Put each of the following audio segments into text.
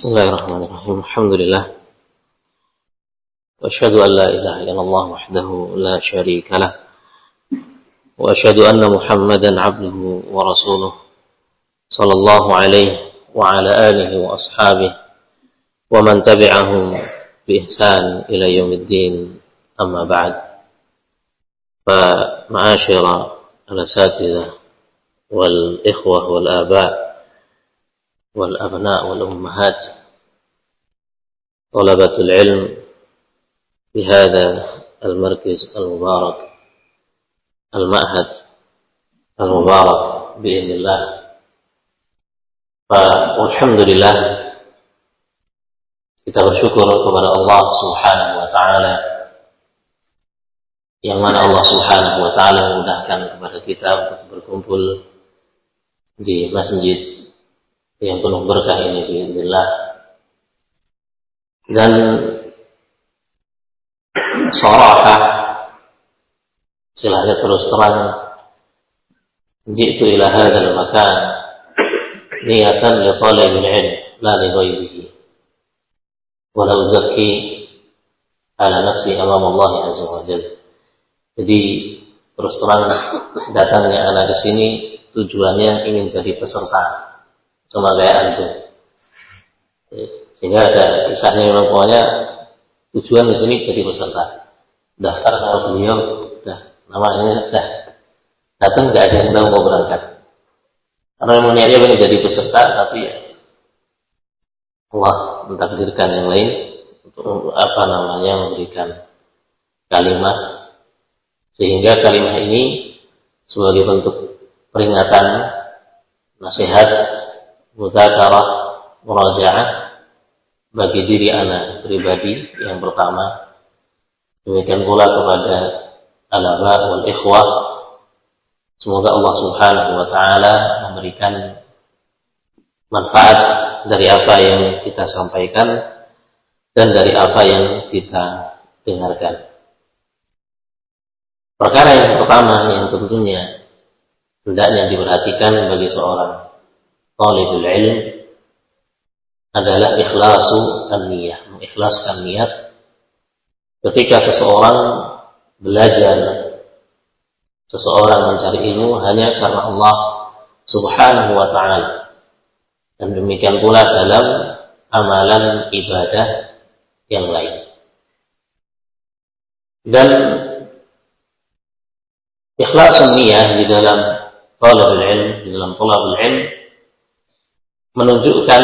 بسم الله الرحمن الرحيم. الحمد لله. وأشهد أن لا إله إلا الله وحده لا شريك له. وأشهد أن محمدا عبده ورسوله صلى الله عليه وعلى آله وأصحابه ومن تبعهم بإحسان إلى يوم الدين. أما بعد. فمعاشر الأساتذة والإخوة والآباء. والأبناء والأمهات طلبة العلم في هذا المركز المبارك المعهد المبارك بإذن الله. والحمد لله كتاب الشكر قبل الله سبحانه وتعالى yang mana Allah Subhanahu wa taala memudahkan kepada kita untuk berkumpul di masjid. Yang penuh berkah ini biidznillah. Dan sarahah silahkan terus terang jitu ila hadzal makan niatan li talibil ilm la li ghayrihi wa la uzakki ala nafsi amam Allah azza wa jalla. Jadi terus terang datangnya anak di sini tujuannya ingin jadi peserta cuma aja. Sehingga ada kisahnya memang pokoknya tujuan di sini jadi peserta. Daftar sama beliau udah. Nama ini sudah. Datang nggak ada yang tahu mau berangkat. Karena memang niatnya pengen jadi peserta tapi ya Allah mentakdirkan yang lain untuk apa namanya memberikan kalimat. Sehingga kalimat ini sebagai bentuk peringatan nasihat mudzakarah murajaah bagi diri anak pribadi yang pertama demikian pula kepada alaba wal ikhwah semoga Allah Subhanahu wa taala memberikan manfaat dari apa yang kita sampaikan dan dari apa yang kita dengarkan. Perkara yang pertama yang tentunya hendaknya diperhatikan bagi seorang talibul ilm adalah ikhlasu an-niyah, mengikhlaskan niat ketika seseorang belajar seseorang mencari ilmu hanya karena Allah Subhanahu wa taala. Dan demikian pula dalam amalan ibadah yang lain. Dan ikhlasun niyah di dalam talabul ilm, di dalam talabul ilm menunjukkan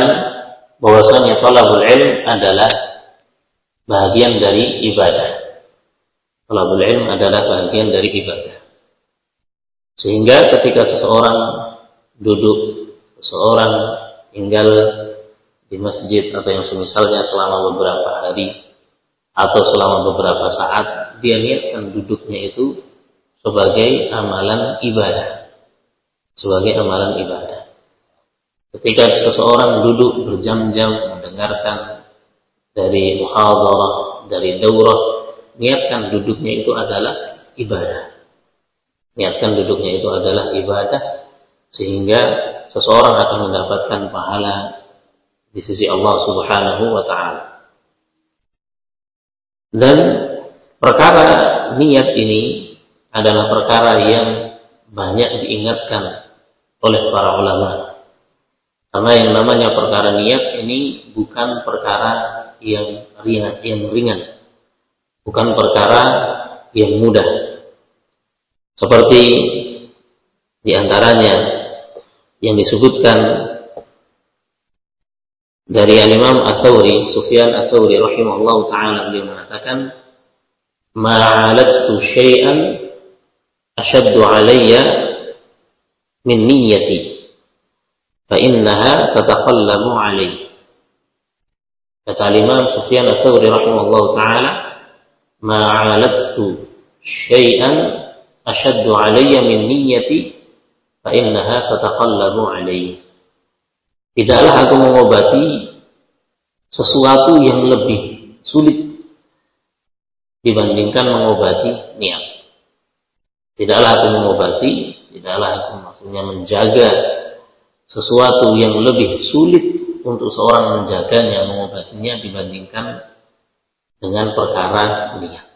bahwasanya talabul ilm adalah bagian dari ibadah. Talabul ilm adalah bagian dari ibadah. Sehingga ketika seseorang duduk, seseorang tinggal di masjid atau yang semisalnya selama beberapa hari atau selama beberapa saat, dia niatkan duduknya itu sebagai amalan ibadah. Sebagai amalan ibadah. Ketika seseorang duduk berjam-jam mendengarkan dari muhadarah, dari daurah, niatkan duduknya itu adalah ibadah. Niatkan duduknya itu adalah ibadah sehingga seseorang akan mendapatkan pahala di sisi Allah Subhanahu wa taala. Dan perkara niat ini adalah perkara yang banyak diingatkan oleh para ulama karena yang namanya perkara niat ini bukan perkara yang ringan, yang ringan. Bukan perkara yang mudah. Seperti di antaranya yang disebutkan dari Al-Imam Ats-Tsauri, Sufyan Ats-Tsauri rahimahullah taala beliau mengatakan, "Ma'alatu syai'an ashaddu 'alayya min niyyati." فإنها تتقلب عليه kata Imam Sufyan Ats-Tsauri rahimahullah taala ma 'aladtu syai'an ashaddu 'alayya min niyyati fa innaha tataqallabu 'alayya tidaklah aku mengobati sesuatu yang lebih sulit dibandingkan mengobati niat tidaklah aku mengobati tidaklah aku maksudnya menjaga sesuatu yang lebih sulit untuk seorang menjaganya, mengobatinya dibandingkan dengan perkara niat.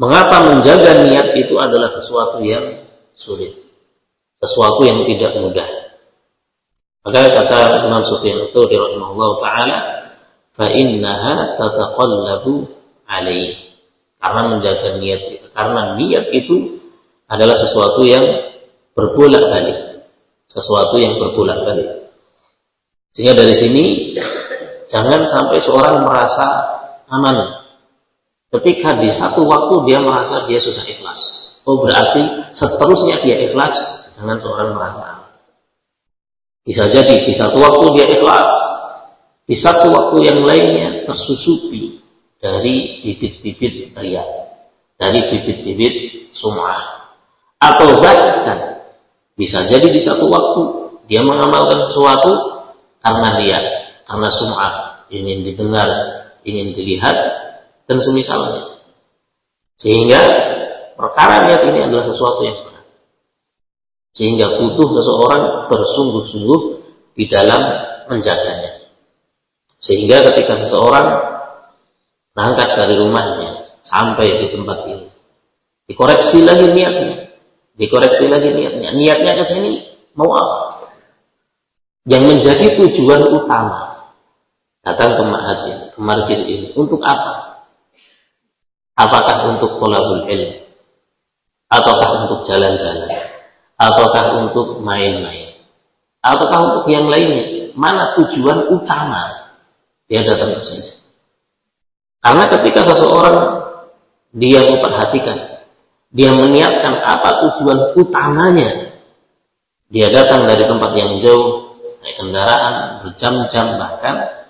Mengapa menjaga niat itu adalah sesuatu yang sulit, sesuatu yang tidak mudah. Maka kata Imam Sufyan Tsauri rahimahullah taala, "Fa innaha tataqallabu alaihi." Karena menjaga niat itu, karena niat itu adalah sesuatu yang berbolak-balik, sesuatu yang berbolak-balik. Sehingga dari sini jangan sampai seorang merasa aman ketika di satu waktu dia merasa dia sudah ikhlas. Oh berarti seterusnya dia ikhlas, jangan seorang merasa aman. Bisa jadi di satu waktu dia ikhlas, di satu waktu yang lainnya tersusupi dari bibit-bibit ria, dari bibit-bibit sum'ah. Atau bahkan bisa jadi di satu waktu dia mengamalkan sesuatu karena dia, karena sum'ah, ingin didengar, ingin dilihat, dan semisalnya. Sehingga perkara niat ini adalah sesuatu yang sehingga butuh seseorang bersungguh-sungguh di dalam menjaganya. Sehingga ketika seseorang berangkat dari rumahnya sampai di tempat ini, dikoreksi lagi niatnya, dikoreksi lagi niatnya. Niatnya ke sini mau apa? Yang menjadi tujuan utama datang ke ma'had ini, ke markis ini untuk apa? Apakah untuk kolabul ilmu? Ataukah untuk jalan-jalan? ataukah untuk main-main ataukah untuk yang lainnya mana tujuan utama dia datang ke sini karena ketika seseorang dia memperhatikan dia meniatkan apa tujuan utamanya. Dia datang dari tempat yang jauh naik kendaraan berjam-jam bahkan.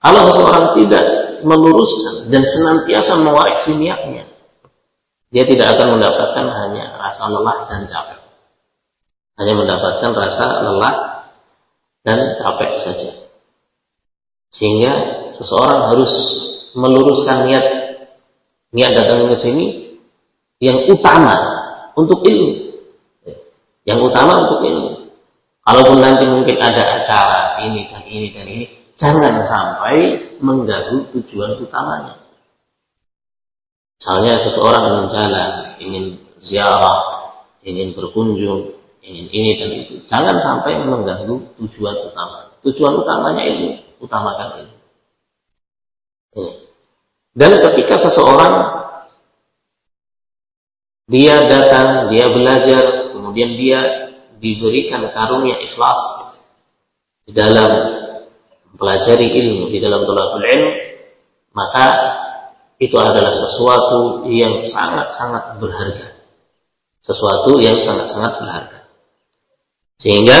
Kalau seseorang tidak meluruskan dan senantiasa mengoreksi niatnya dia tidak akan mendapatkan hanya rasa lelah dan capek. Hanya mendapatkan rasa lelah dan capek saja. Sehingga seseorang harus meluruskan niat. Niat datang ke sini yang utama untuk ilmu. Yang utama untuk ilmu. Kalaupun nanti mungkin ada acara ini dan ini dan ini, jangan sampai mengganggu tujuan utamanya. Misalnya seseorang ingin jalan, ingin ziarah, ingin berkunjung, ingin ini dan itu. Jangan sampai mengganggu tujuan utama. Tujuan utamanya ilmu, utamakan ilmu. Dan ketika seseorang dia datang, dia belajar, kemudian dia diberikan karunia ikhlas di dalam mempelajari ilmu, di dalam tolakul ilmu, maka itu adalah sesuatu yang sangat-sangat berharga. Sesuatu yang sangat-sangat berharga. Sehingga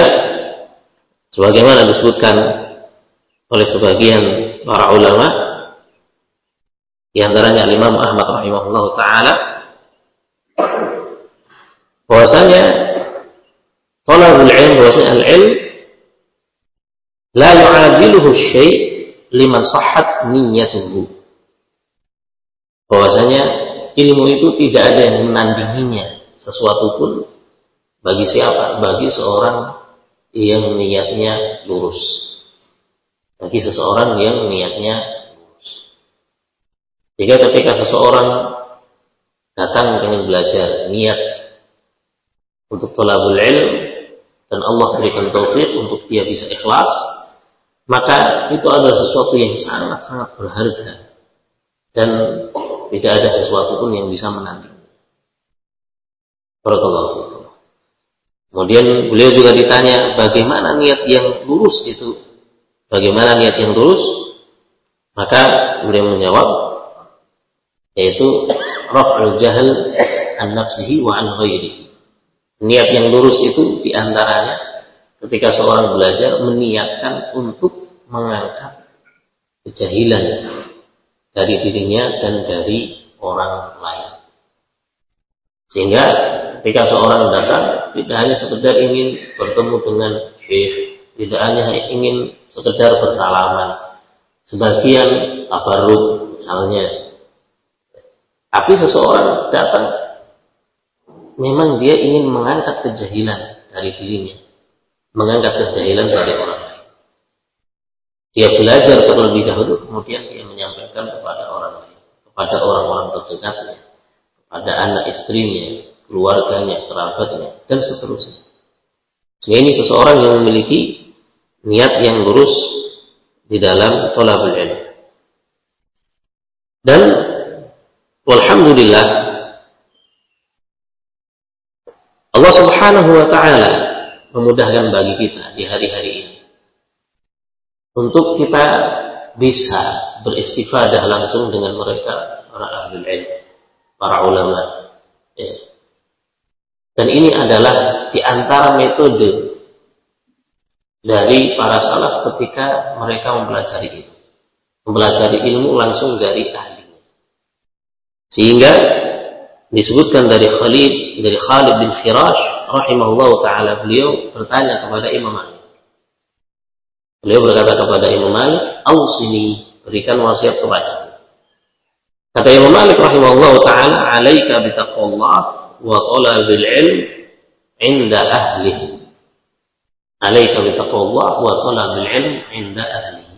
sebagaimana disebutkan oleh sebagian para ulama di antaranya Imam Ahmad rahimahullah taala bahwasanya talabul ilm bahwasanya al-ilm la yu'adiluhu syai' liman sahhat niyyatuhu bahwasanya ilmu itu tidak ada yang menandinginya sesuatu pun bagi siapa? Bagi seorang yang niatnya lurus. Bagi seseorang yang niatnya lurus. Jika ketika seseorang datang ingin belajar niat untuk tolabul ilm dan Allah berikan taufik untuk dia bisa ikhlas, maka itu adalah sesuatu yang sangat-sangat berharga dan tidak ada sesuatu pun yang bisa menanding. Barakallahu Kemudian beliau juga ditanya bagaimana niat yang lurus itu. Bagaimana niat yang lurus? Maka beliau menjawab yaitu raf'ul jahl an nafsihi wa an ghairihi. Niat yang lurus itu di antaranya ketika seorang belajar meniatkan untuk mengangkat kejahilan dari dirinya dan dari orang lain. Sehingga ketika seorang datang tidak hanya sekedar ingin bertemu dengan syekh, tidak hanya ingin sekedar bersalaman. Sebagian tabarruk misalnya. Tapi seseorang datang memang dia ingin mengangkat kejahilan dari dirinya, mengangkat kejahilan dari orang lain. Dia belajar terlebih dahulu, kemudian dia menyampaikan kepada orang lain, kepada orang-orang terdekatnya, kepada anak istrinya, keluarganya, kerabatnya, dan seterusnya. Sehingga ini seseorang yang memiliki niat yang lurus di dalam tolabul ilm. Dan walhamdulillah Allah Subhanahu wa taala memudahkan bagi kita di hari-hari ini untuk kita bisa beristifadah langsung dengan mereka para ahli ilmu, para ulama. Ya. Dan ini adalah di antara metode dari para salaf ketika mereka mempelajari ilmu. Mempelajari ilmu langsung dari ahli. Sehingga disebutkan dari Khalid dari Khalid bin Khirash rahimahullah taala beliau bertanya kepada Imam Malik Beliau berkata kepada Imam Malik, "Ausini, berikan wasiat kepada Kata Imam Malik rahimahullah taala, "Alaika bi taqwallah wa talabil ilm 'inda ahlihi." Alaika bi taqwallah wa talabil ilm 'inda ahlihi.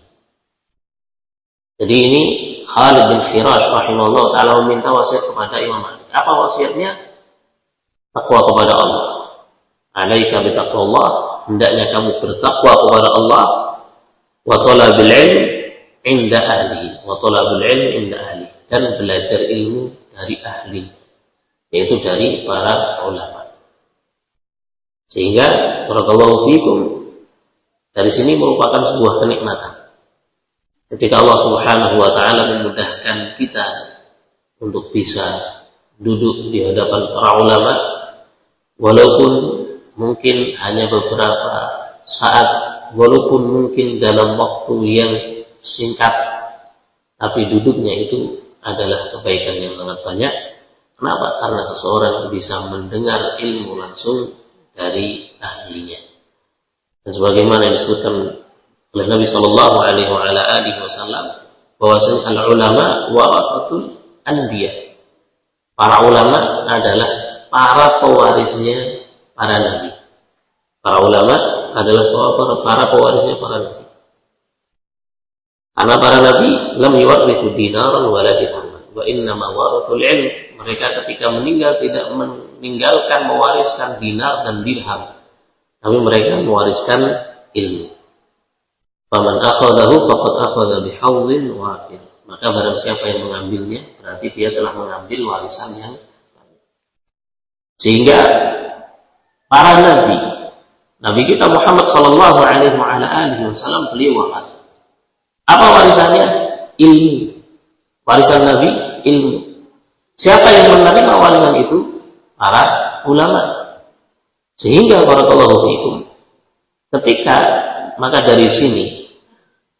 Jadi ini Khalid bin Firash rahimahullah taala meminta wasiat kepada Imam Malik. Apa wasiatnya? Takwa kepada Allah. Alaika taqwallah, hendaknya kamu bertakwa kepada Allah. Wa talabil ilm inda ahli wa talabul ilm inda ahli dan belajar ilmu dari ahli yaitu dari para ulama. Sehingga barakallahu fikum dari sini merupakan sebuah kenikmatan. Ketika Allah Subhanahu wa taala memudahkan kita untuk bisa duduk di hadapan para ulama walaupun mungkin hanya beberapa saat walaupun mungkin dalam waktu yang singkat tapi duduknya itu adalah kebaikan yang sangat banyak. Kenapa? karena seseorang bisa mendengar ilmu langsung dari ahlinya. Dan sebagaimana yang disebutkan oleh Nabi Shallallahu Alaihi Wasallam bahwasanya al ulama warasatul anbiya para ulama adalah para pewarisnya para nabi para ulama adalah para, para pewarisnya para nabi. Karena para nabi lam yuwarrithu dinaran wala dirhaman. Wa inna ma warathul ilm. Mereka ketika meninggal tidak meninggalkan mewariskan dinar dan dirham. Tapi mereka mewariskan ilmu. Faman akhadahu faqad akhadha bihawlin wafir. Maka barang siapa yang mengambilnya, berarti dia telah mengambil warisan yang sehingga para nabi Nabi kita Muhammad Sallallahu Alaihi Wasallam beliau wafat. Apa warisannya? Ilmu. Warisan Nabi ilmu. Siapa yang menerima warisan itu? Para ulama. Sehingga para fikum ketika maka dari sini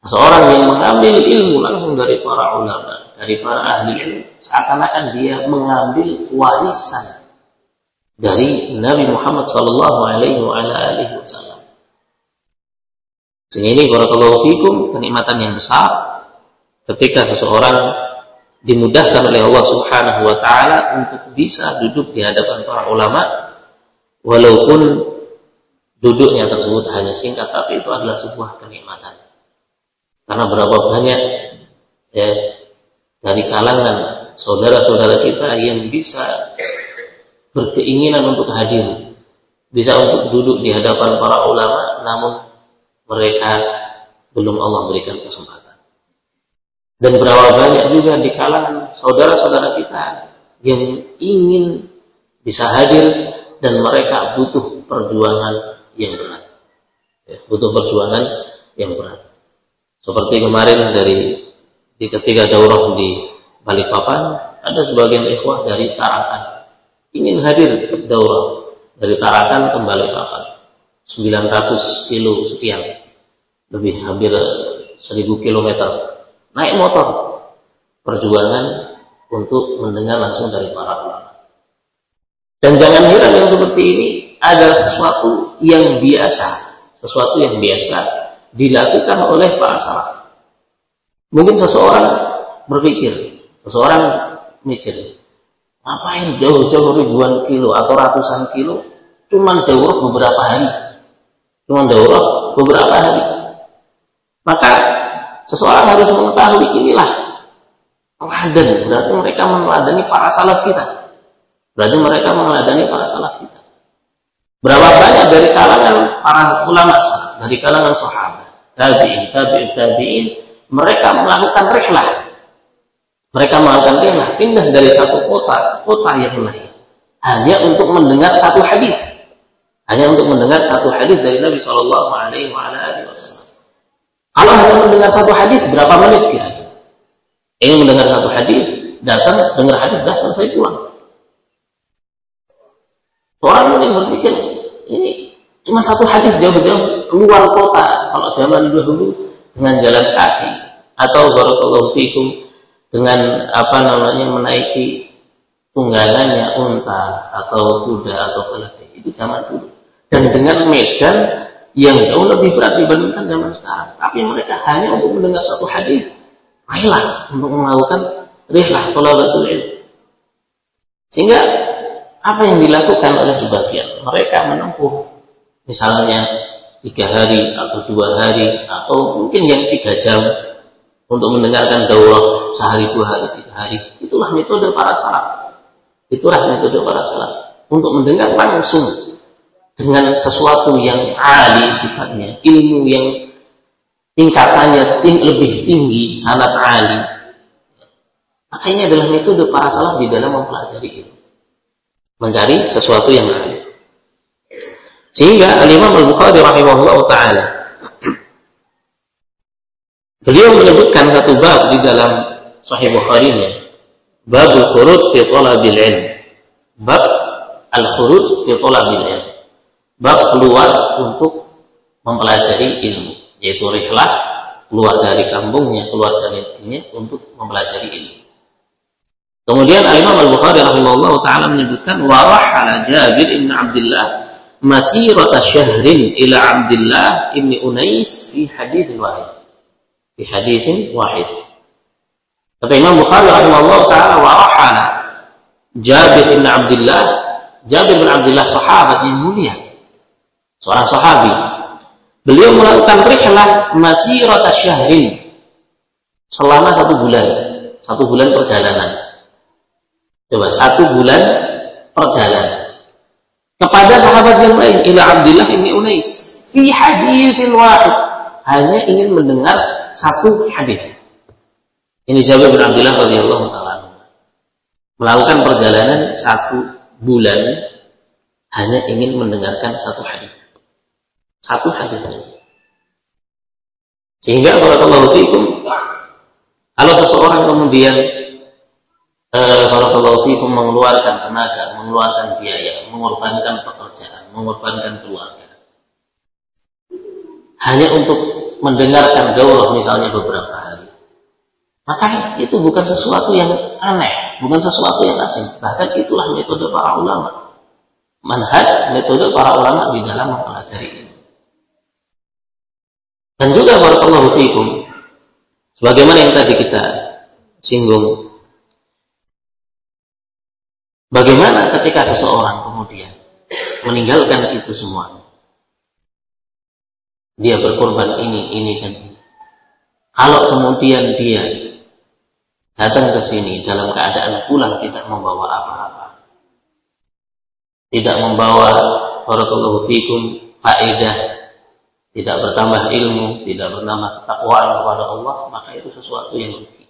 seorang yang mengambil ilmu langsung dari para ulama, dari para ahli ilmu, seakan-akan dia mengambil warisan dari Nabi Muhammad Sallallahu Alaihi Wasallam. Sehingga ini barakallahu fikum kenikmatan yang besar ketika seseorang dimudahkan oleh Allah Subhanahu wa taala untuk bisa duduk di hadapan para ulama walaupun duduknya tersebut hanya singkat tapi itu adalah sebuah kenikmatan. Karena berapa banyak ya dari kalangan saudara-saudara kita yang bisa berkeinginan untuk hadir, bisa untuk duduk di hadapan para ulama, namun mereka belum Allah berikan kesempatan. Dan berapa banyak juga di kalangan saudara-saudara kita yang ingin bisa hadir dan mereka butuh perjuangan yang berat. Ya, butuh perjuangan yang berat. Seperti kemarin dari di ketiga daurah di Balikpapan, ada sebagian ikhwah dari Tarakan ingin hadir daurah dari Tarakan ke Balikpapan. 900 kilo sekian lebih hampir 1000 kilometer. Naik motor. Perjuangan untuk mendengar langsung dari para ulama. Dan jangan heran yang seperti ini adalah sesuatu yang biasa sesuatu yang biasa dilakukan oleh para salaf mungkin seseorang berpikir seseorang mikir Ngapain jauh-jauh ribuan kilo atau ratusan kilo? Cuman daurah beberapa hari. Cuman daurah beberapa hari. Maka seseorang harus mengetahui inilah teladan. Berarti mereka meneladani para salaf kita. Berarti mereka meneladani para salaf kita. Berapa banyak dari kalangan para ulama dari kalangan sahabat, tabi'in, tabi'in, tabi'in, mereka melakukan rihlah. Mereka melakukan rihlah, pindah dari satu kota ke kota yang lain. Hanya untuk mendengar satu hadis. Hanya untuk mendengar satu hadis dari Nabi Shallallahu Alaihi Wasallam. Kalau hanya mendengar satu hadis, berapa menit kira? Ingin mendengar satu hadis, datang dengar hadis, dah selesai pulang. Orang yang berpikir ini cuma satu hadis jauh-jauh keluar kota. Kalau zaman dulu dengan jalan kaki. Atau barakallahu fikum dengan apa namanya menaiki tunggangannya unta atau kuda atau keledai. Itu zaman dulu. Dan dengan medan yang jauh lebih berat dibandingkan zaman sekarang. Tapi mereka hanya untuk mendengar satu hadis rela untuk melakukan rihlah talabatul ilm. Sehingga apa yang dilakukan oleh sebagian? Mereka menempuh. Misalnya tiga hari atau dua hari atau mungkin yang tiga jam untuk mendengarkan daurah sehari dua hari tiga hari itulah metode para salaf Itulah metode para salaf untuk mendengar langsung dengan sesuatu yang ali sifatnya, ilmu yang tingkatannya ting lebih tinggi, sangat ali. Maka ini adalah metode para salaf di dalam mempelajari ilmu. Mencari sesuatu yang ali. Sehingga Al-Imam Al-Bukhari rahimahullah ta'ala Beliau menyebutkan satu bab di dalam Sahih Bukhari-nya Bab al-khuruj fi talabil ilm. Bab al-khuruj fi talabil ilm. Bab keluar untuk mempelajari ilmu, yaitu rihlah keluar dari kampungnya, keluar dari negerinya untuk mempelajari ilmu. Kemudian Imam Al-Bukhari rahimahullah taala menyebutkan wa rahala Jabir bin Abdullah masirata syahrin ila Abdullah ibn Unais fi hadis wahid. Fi hadis wahid. Kata Imam Bukhari rahimahullah taala wa Jabir bin Abdullah. Jabir bin Abdullah sahabat yang mulia. Seorang sahabi. Beliau melakukan rihlah masirat syahrin selama satu bulan. Satu bulan perjalanan. Coba satu bulan perjalanan kepada sahabat yang lain ila Abdullah ini Unais. Fi haditsin wahid. Hanya ingin mendengar satu hadis. Ini Jabir bin Abdullah radhiyallahu taala melakukan perjalanan satu bulan hanya ingin mendengarkan satu hadis. Satu hadis. Sehingga kalau fikum kalau seseorang kemudian kalau fikum mengeluarkan tenaga, mengeluarkan biaya, mengorbankan pekerjaan, mengorbankan keluarga hanya untuk mendengarkan daurah misalnya beberapa maka itu bukan sesuatu yang aneh, bukan sesuatu yang asing. Bahkan itulah metode para ulama. Manhaj metode para ulama di dalam mempelajari ini. Dan juga barakallahu fikum sebagaimana yang tadi kita singgung bagaimana ketika seseorang kemudian meninggalkan itu semua dia berkorban ini ini ini kalau kemudian dia datang ke sini dalam keadaan pulang tidak membawa apa-apa. Tidak membawa barakallahu fikum faedah, tidak bertambah ilmu, tidak bertambah ketakwaan kepada Allah, maka itu sesuatu yang rugi.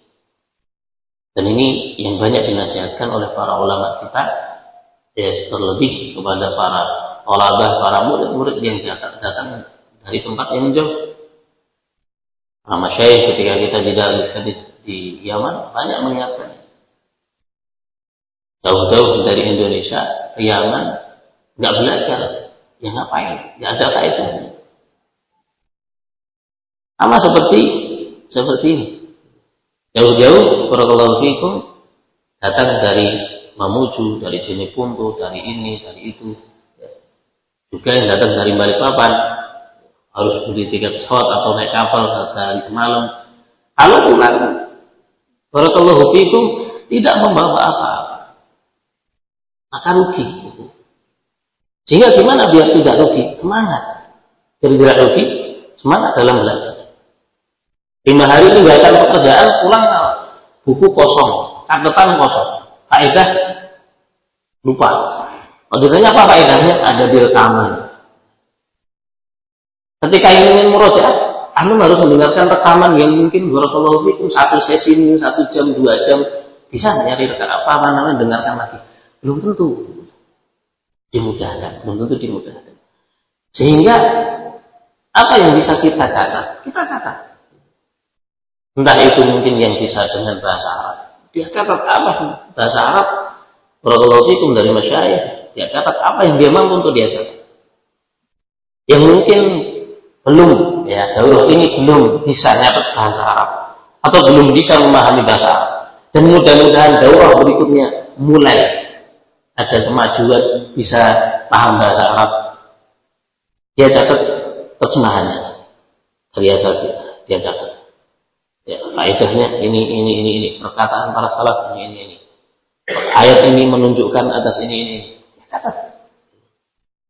Dan ini yang banyak dinasihatkan oleh para ulama kita, ya, terlebih kepada para tolabah, para murid-murid yang datang dari tempat yang jauh. Para masyayikh ketika kita di dalam hadis di Yaman banyak mengingatkan. Jauh-jauh dari Indonesia ke Yaman nggak belajar. Ya ngapain? Ya ada kaitannya. Sama seperti seperti jauh-jauh barakallahu fikum datang dari Mamuju dari Jeneponto dari ini dari itu juga yang datang dari Balikpapan harus beli tiket pesawat atau naik kapal sehari semalam kalau pulang Barakallahu fikum tidak membawa apa-apa. Maka rugi. Sehingga gimana biar tidak rugi? Semangat. Jadi tidak rugi, semangat dalam belajar. Lima hari tinggalkan pekerjaan, pulang buku kosong, catatan kosong, faedah lupa. Maksudnya apa faedahnya? Ada di rekaman. Ketika ingin merojaah, anda harus mendengarkan rekaman yang mungkin barakallahu fikum satu sesi satu jam dua jam. Bisa nyari apa, apa namanya dengarkan lagi. Belum tentu. Dimudahkan belum tentu dimudahkan. Sehingga apa yang bisa kita catat? Kita catat Entah itu mungkin yang bisa dengan bahasa Arab. Dia catat apa bahasa Arab. Barakallahu dari masyayikh. Dia catat apa yang dia mampu untuk dia catat. Yang mungkin belum ya daurah ini belum bisa nyatat bahasa Arab atau belum bisa memahami bahasa Arab. Dan mudah-mudahan daurah berikutnya mulai ada kemajuan bisa paham bahasa Arab. Dia catat terjemahannya. Biasa dia, dia catat. Ya, faedahnya ini ini ini ini perkataan para salaf ini ini ini. Ayat ini menunjukkan atas ini ini. Catat.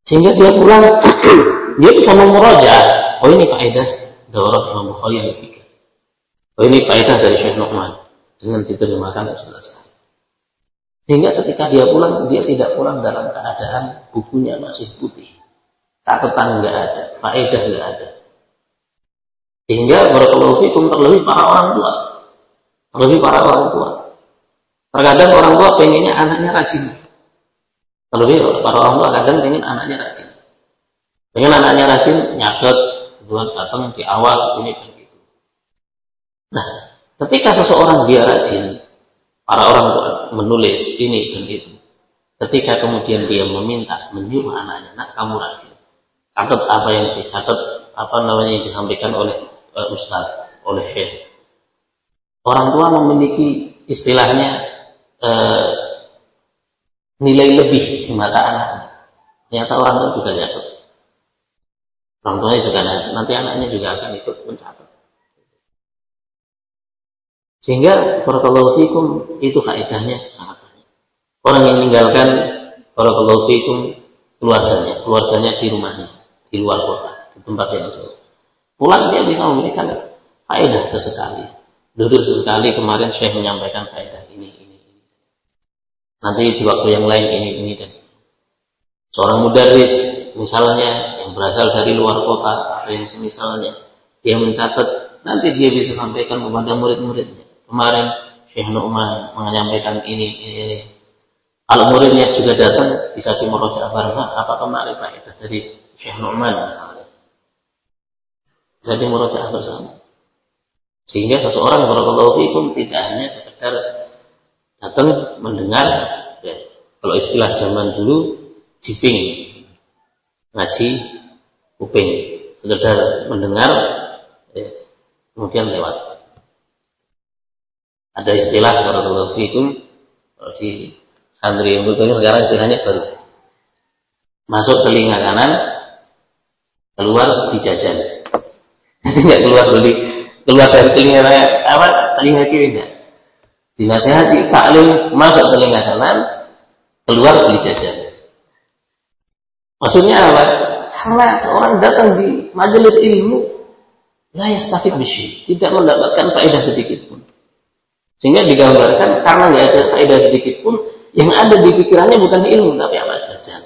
Sehingga dia pulang dia bisa memuroja. Oh ini faedah daurah Imam Bukhari yang ketiga. Oh ini faedah dari Syekh Nu'man dengan diterjemahkan selesai. Sehingga ketika dia pulang, dia tidak pulang dalam keadaan bukunya masih putih. Catatan nggak ada, faedah nggak ada. Sehingga barakallahu fikum terlebih para orang tua. Terlebih para orang tua. Terkadang orang tua pengennya anaknya rajin. Terlebih para orang tua kadang pengen anaknya rajin. Pengen anaknya rajin, nyatet, buat datang di awal ini dan gitu. Nah, ketika seseorang dia rajin, para orang tua menulis ini dan itu. Ketika kemudian dia meminta, menyuruh anaknya, nak kamu rajin. Catat apa yang dicatat, apa namanya yang disampaikan oleh uh, ustaz, oleh syekh. Orang tua memiliki istilahnya uh, nilai lebih di mata anak. Ternyata orang tua juga jatuh. Orang tuanya juga nanti, nanti anaknya juga akan ikut mencatat. Sehingga barakallahu fikum itu kaidahnya sangat banyak. Orang yang meninggalkan barakallahu fikum keluarganya, keluarganya di rumahnya, di luar kota, di tempat yang jauh. Pulang dia bisa memberikan faedah sesekali. Duduk sesekali kemarin Syekh menyampaikan faedah ini, ini. Nanti di waktu yang lain ini, ini dan seorang mudaris misalnya yang berasal dari luar kota atau yang semisalnya dia mencatat nanti dia bisa sampaikan kepada murid-muridnya. Kemarin Syekh Nu'man menyampaikan ini, ini, ini. Kalau muridnya juga datang bisa dimurojaah bareng. Apa kemarin faedah dari Syekh Nu'man misalnya jadi murojaah bersama. Sehingga seseorang barakallahu fikum tidak hanya sekedar datang mendengar ya, kalau istilah zaman dulu jiping ngaji kuping sekedar mendengar ya, kemudian lewat. Ada istilah barakallahu fikum kalau di santri yang berikutnya sekarang istilahnya baru. Masuk telinga kanan keluar di nggak keluar dari keluar dari telinga apa? Telinga kiri enggak dinasehati. Taklim masuk telinga kanan keluar beli jajan. Maksudnya apa? Karena seorang datang di majelis ilmu. La yastafid bisyai tidak mendapatkan faedah sedikit pun. Sehingga digambarkan karena nggak ada faedah sedikit pun yang ada di pikirannya bukan ilmu tapi apa jajan.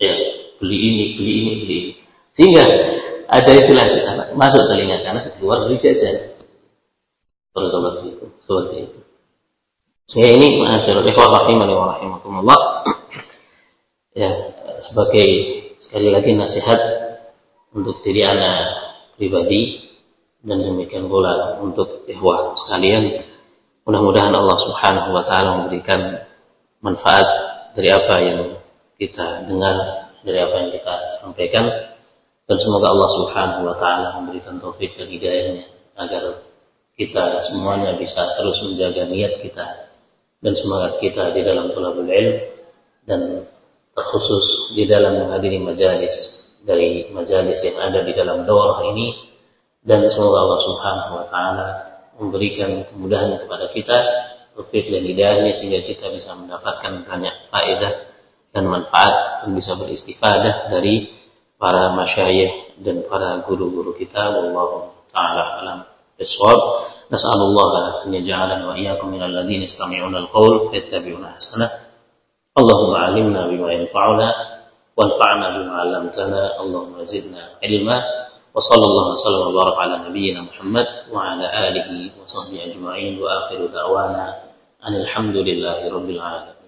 Ya beli ini beli ini beli ini. Sehingga ada istilah di sana. Masuk telinga kanan keluar dari jajan bertobat itu seperti itu. Saya ini masyarakat ikhwah rahimani wa rahimakumullah. Ya sebagai sekali lagi nasihat untuk diri anak pribadi dan demikian pula untuk ikhwah sekalian. Mudah-mudahan Allah Subhanahu wa taala memberikan manfaat dari apa yang kita dengar dari apa yang kita sampaikan dan semoga Allah Subhanahu wa taala memberikan taufik dan hidayahnya agar kita semuanya bisa terus menjaga niat kita dan semangat kita di dalam thalabul ilm dan terkhusus di dalam menghadiri majalis dari majalis yang ada di dalam daurah ini. Dan semoga Allah Subhanahu wa taala memberikan kemudahan kepada kita taufik dan hidayahnya sehingga kita bisa mendapatkan banyak faedah dan manfaat dan bisa beristifadah dari para masyayikh dan para guru-guru kita wallahu taala alam bisawab nas'alullah an yaj'alana wa iyyakum min alladhina yastami'una al-qawl fayattabi'una ahsana Allahumma alimna bima yanfa'una wanfa'na bima 'allamtana Allahumma zidna ilma وصلى الله وسلم وبارك على نبينا محمد وعلى آله وصحبه أجمعين وآخر دعوانا أن الحمد لله رب العالمين